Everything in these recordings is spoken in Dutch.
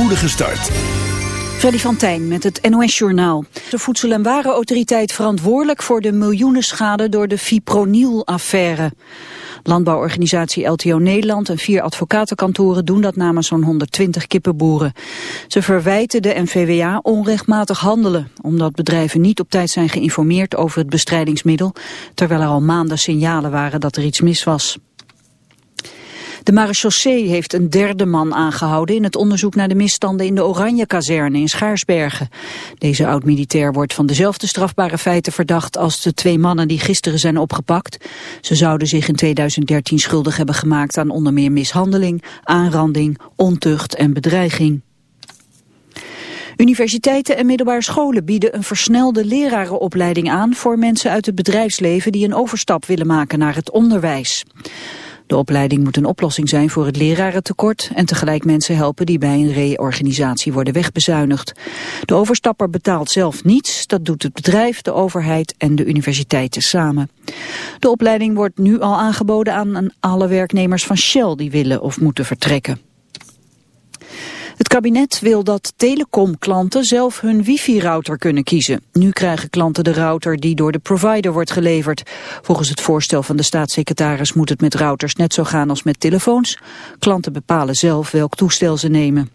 spoedige start. Freddy van Tijn met het NOS-journaal. De Voedsel- en Warenautoriteit verantwoordelijk voor de miljoenenschade door de fipronil-affaire. Landbouworganisatie LTO Nederland en vier advocatenkantoren doen dat namens zo'n 120 kippenboeren. Ze verwijten de NVWA onrechtmatig handelen, omdat bedrijven niet op tijd zijn geïnformeerd over het bestrijdingsmiddel, terwijl er al maanden signalen waren dat er iets mis was. De marechaussee heeft een derde man aangehouden in het onderzoek naar de misstanden in de Oranje-kazerne in Schaarsbergen. Deze oud-militair wordt van dezelfde strafbare feiten verdacht als de twee mannen die gisteren zijn opgepakt. Ze zouden zich in 2013 schuldig hebben gemaakt aan onder meer mishandeling, aanranding, ontucht en bedreiging. Universiteiten en middelbare scholen bieden een versnelde lerarenopleiding aan voor mensen uit het bedrijfsleven die een overstap willen maken naar het onderwijs. De opleiding moet een oplossing zijn voor het lerarentekort en tegelijk mensen helpen die bij een reorganisatie worden wegbezuinigd. De overstapper betaalt zelf niets, dat doet het bedrijf, de overheid en de universiteiten samen. De opleiding wordt nu al aangeboden aan alle werknemers van Shell die willen of moeten vertrekken. Het kabinet wil dat telecomklanten zelf hun wifi-router kunnen kiezen. Nu krijgen klanten de router die door de provider wordt geleverd. Volgens het voorstel van de staatssecretaris moet het met routers net zo gaan als met telefoons. Klanten bepalen zelf welk toestel ze nemen.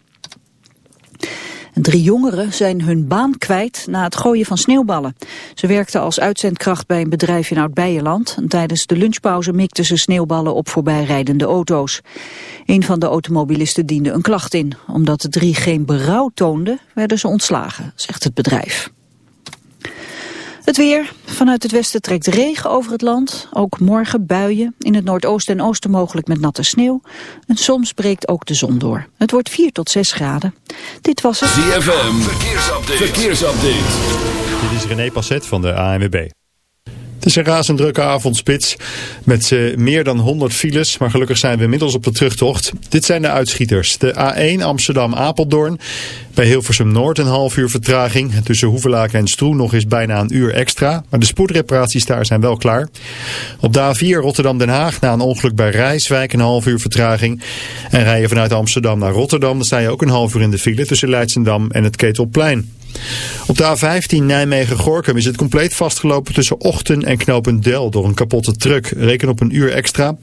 Drie jongeren zijn hun baan kwijt na het gooien van sneeuwballen. Ze werkten als uitzendkracht bij een bedrijf in Oud-Beijerland. Tijdens de lunchpauze mikten ze sneeuwballen op voorbijrijdende auto's. Een van de automobilisten diende een klacht in. Omdat de drie geen berouw toonden, werden ze ontslagen, zegt het bedrijf. Het weer. Vanuit het westen trekt regen over het land. Ook morgen buien. In het noordoosten en oosten mogelijk met natte sneeuw. En soms breekt ook de zon door. Het wordt 4 tot 6 graden. Dit was het... ZFM. Verkeersupdate. Verkeersupdate. Dit is René Passet van de ANWB. Het is een razend drukke avondspits met uh, meer dan 100 files, maar gelukkig zijn we inmiddels op de terugtocht. Dit zijn de uitschieters. De A1 Amsterdam-Apeldoorn, bij Hilversum Noord een half uur vertraging. Tussen Hoevelaken en Stroen nog eens bijna een uur extra, maar de spoedreparaties daar zijn wel klaar. Op de A4 Rotterdam-Den Haag na een ongeluk bij Rijswijk een half uur vertraging. En rijden vanuit Amsterdam naar Rotterdam, dan sta je ook een half uur in de file tussen Leidsendam en het Ketelplein. Op de A15 Nijmegen-Gorkum is het compleet vastgelopen tussen Ochten en Knopendel door een kapotte truck. Reken op een uur extra.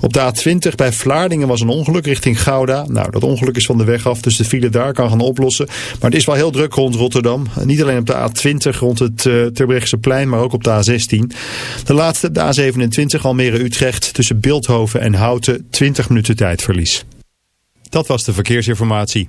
Op de A20 bij Vlaardingen was een ongeluk richting Gouda. Nou, dat ongeluk is van de weg af, dus de file daar kan gaan oplossen. Maar het is wel heel druk rond Rotterdam. Niet alleen op de A20 rond het uh, plein, maar ook op de A16. De laatste, de A27 Almere-Utrecht tussen Beeldhoven en Houten, 20 minuten tijdverlies. Dat was de verkeersinformatie.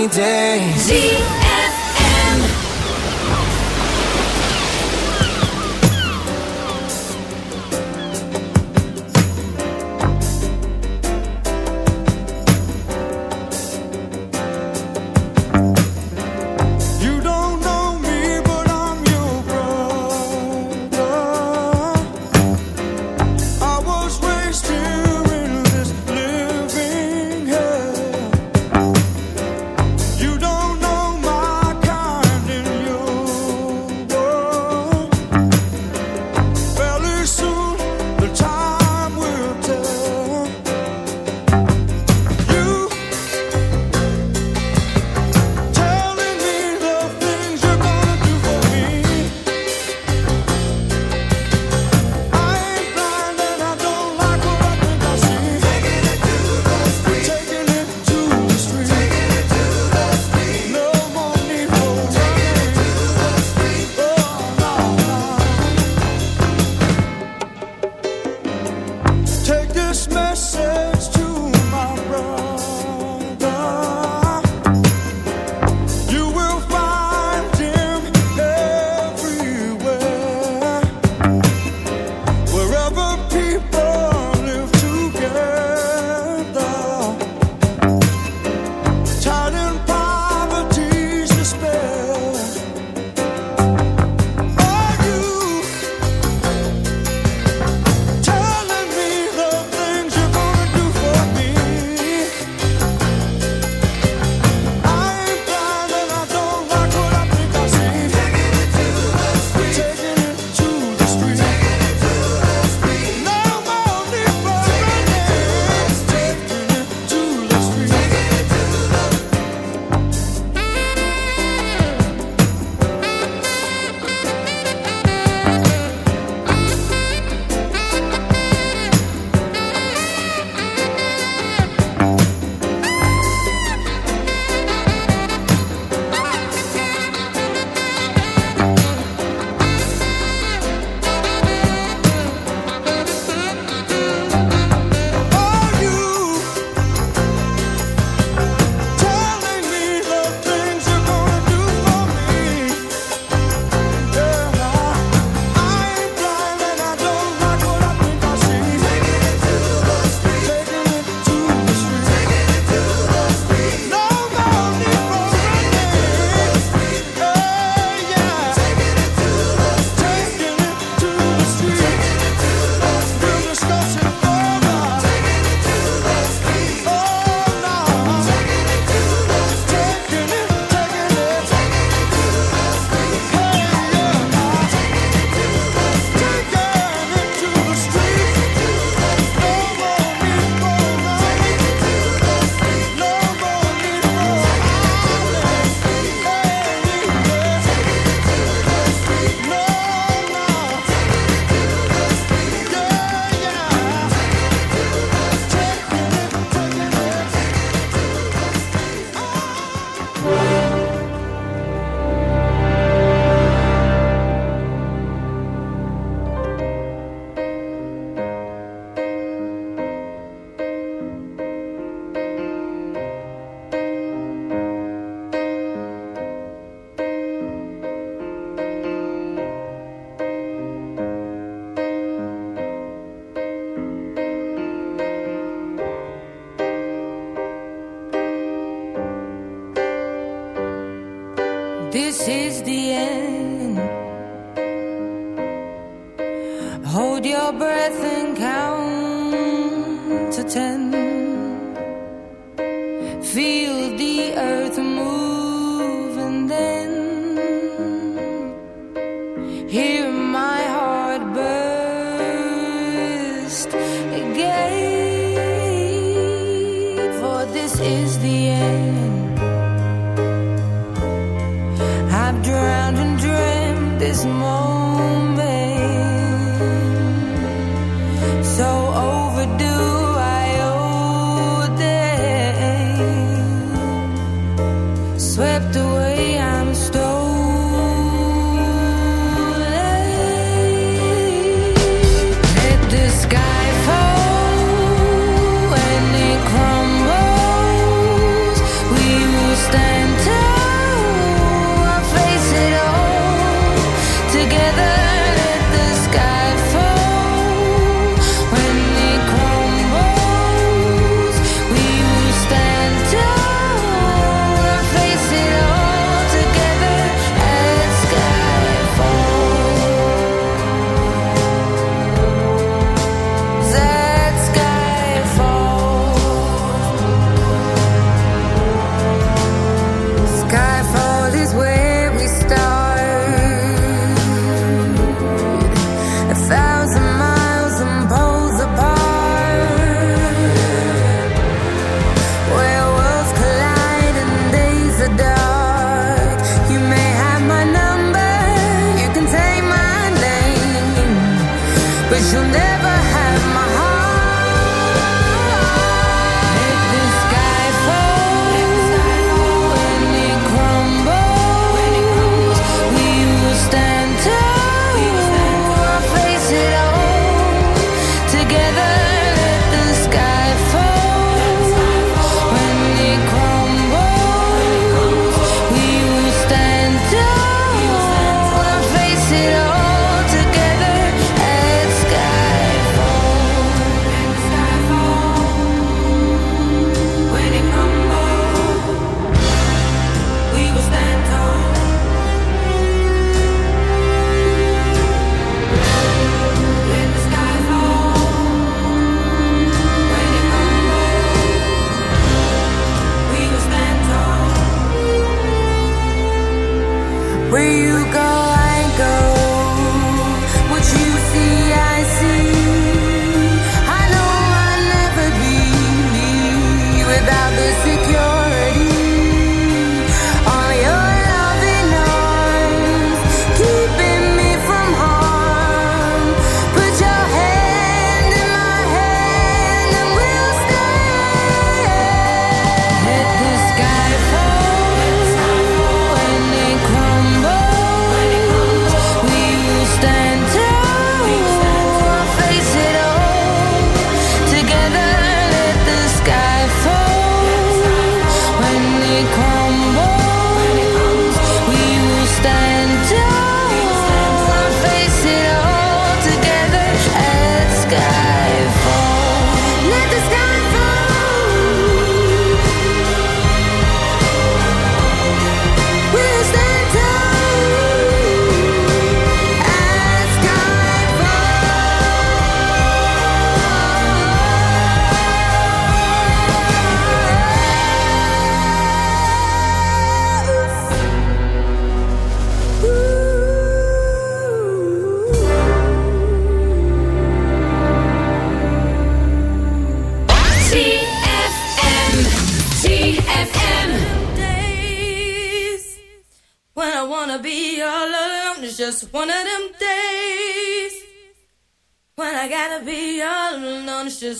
sunny days. G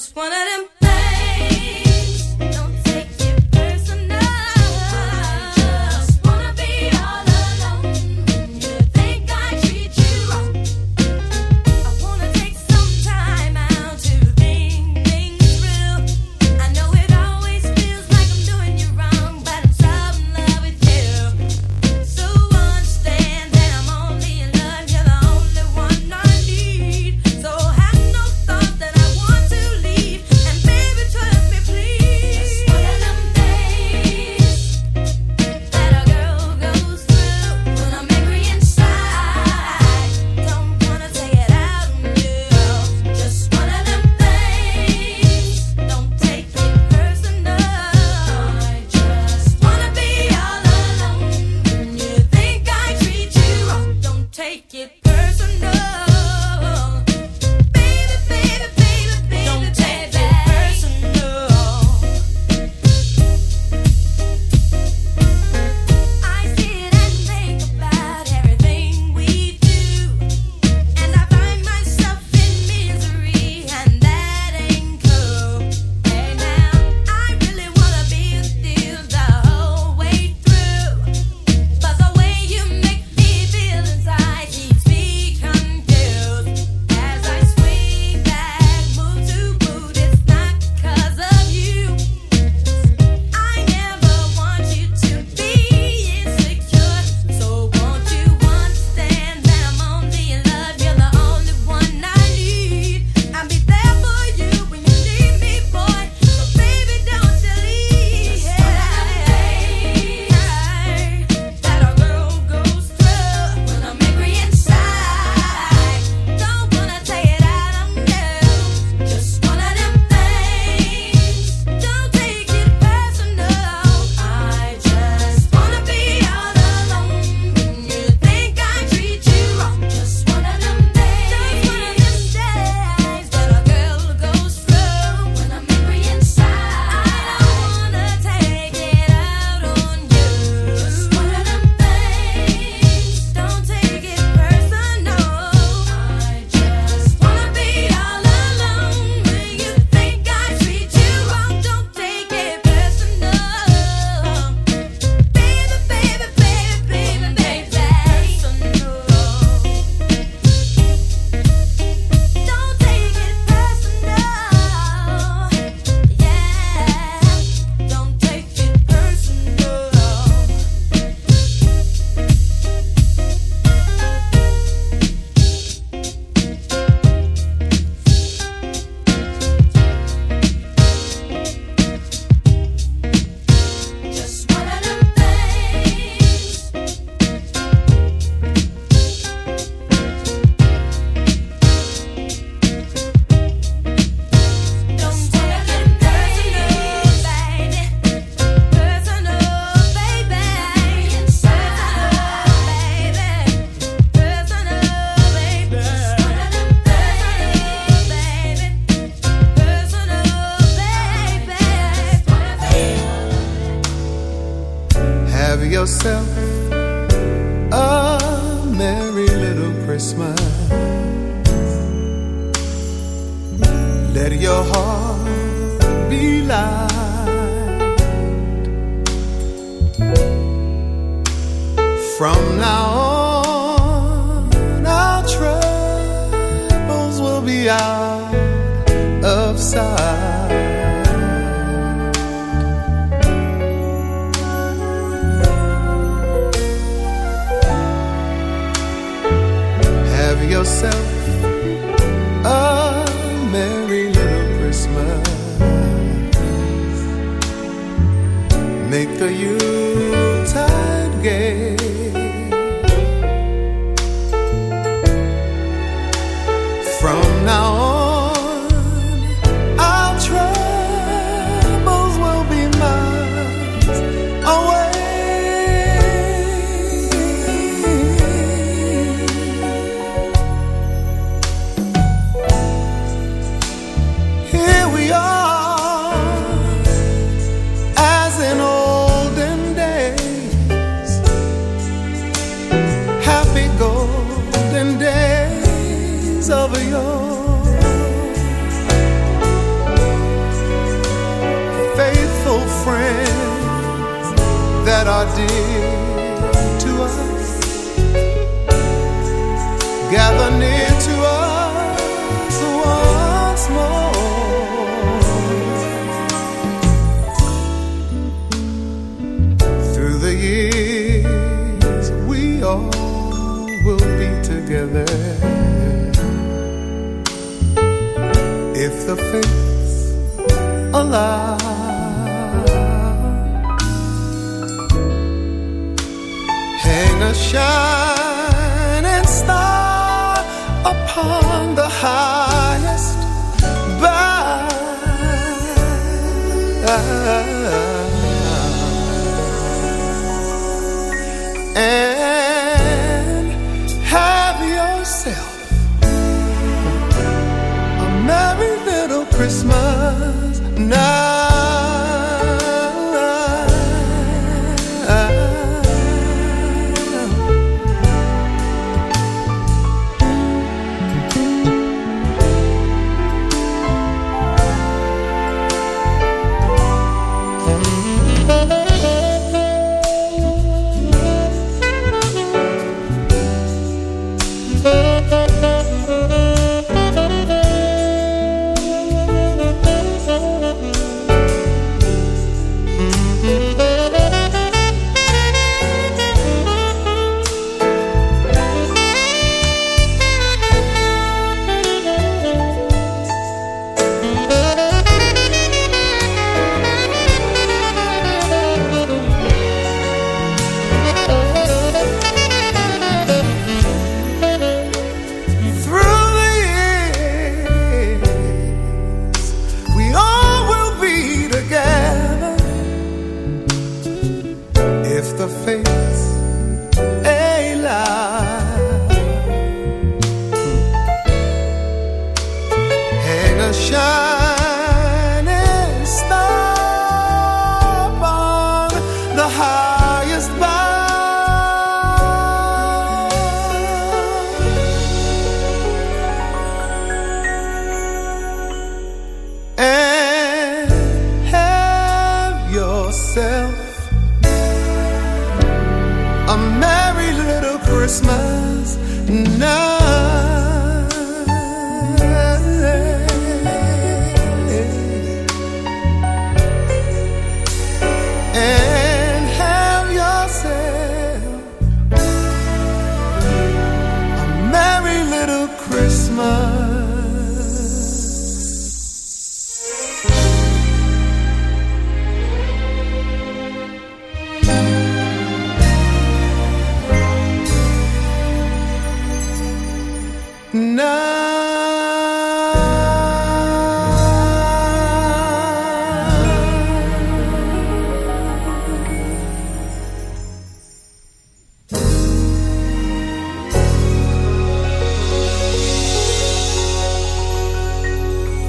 just one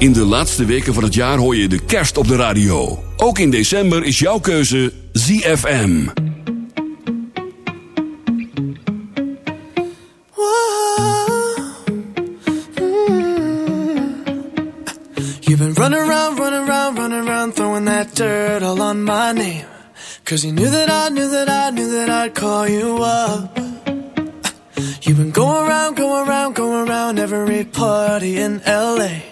In de laatste weken van het jaar hoor je de kerst op de radio. Ook in december is jouw keuze ZFM. Run around, run around, run around, throwing that dirt all on my name. Cause you knew that I knew that I knew that I'd call you up. You've been going around, going around, going around every party in LA.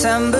September.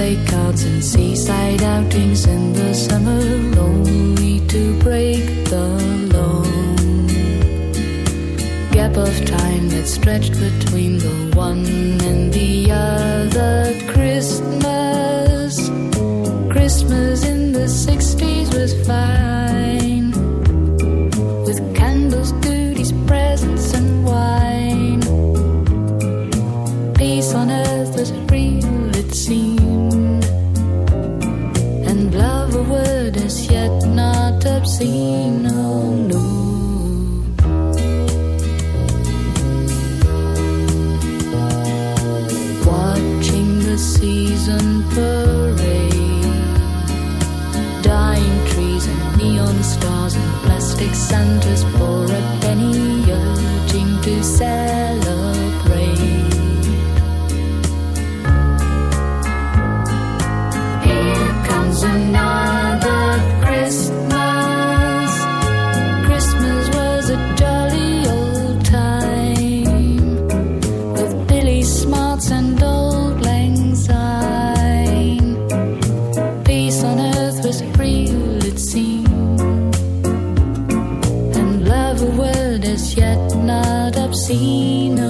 take out seen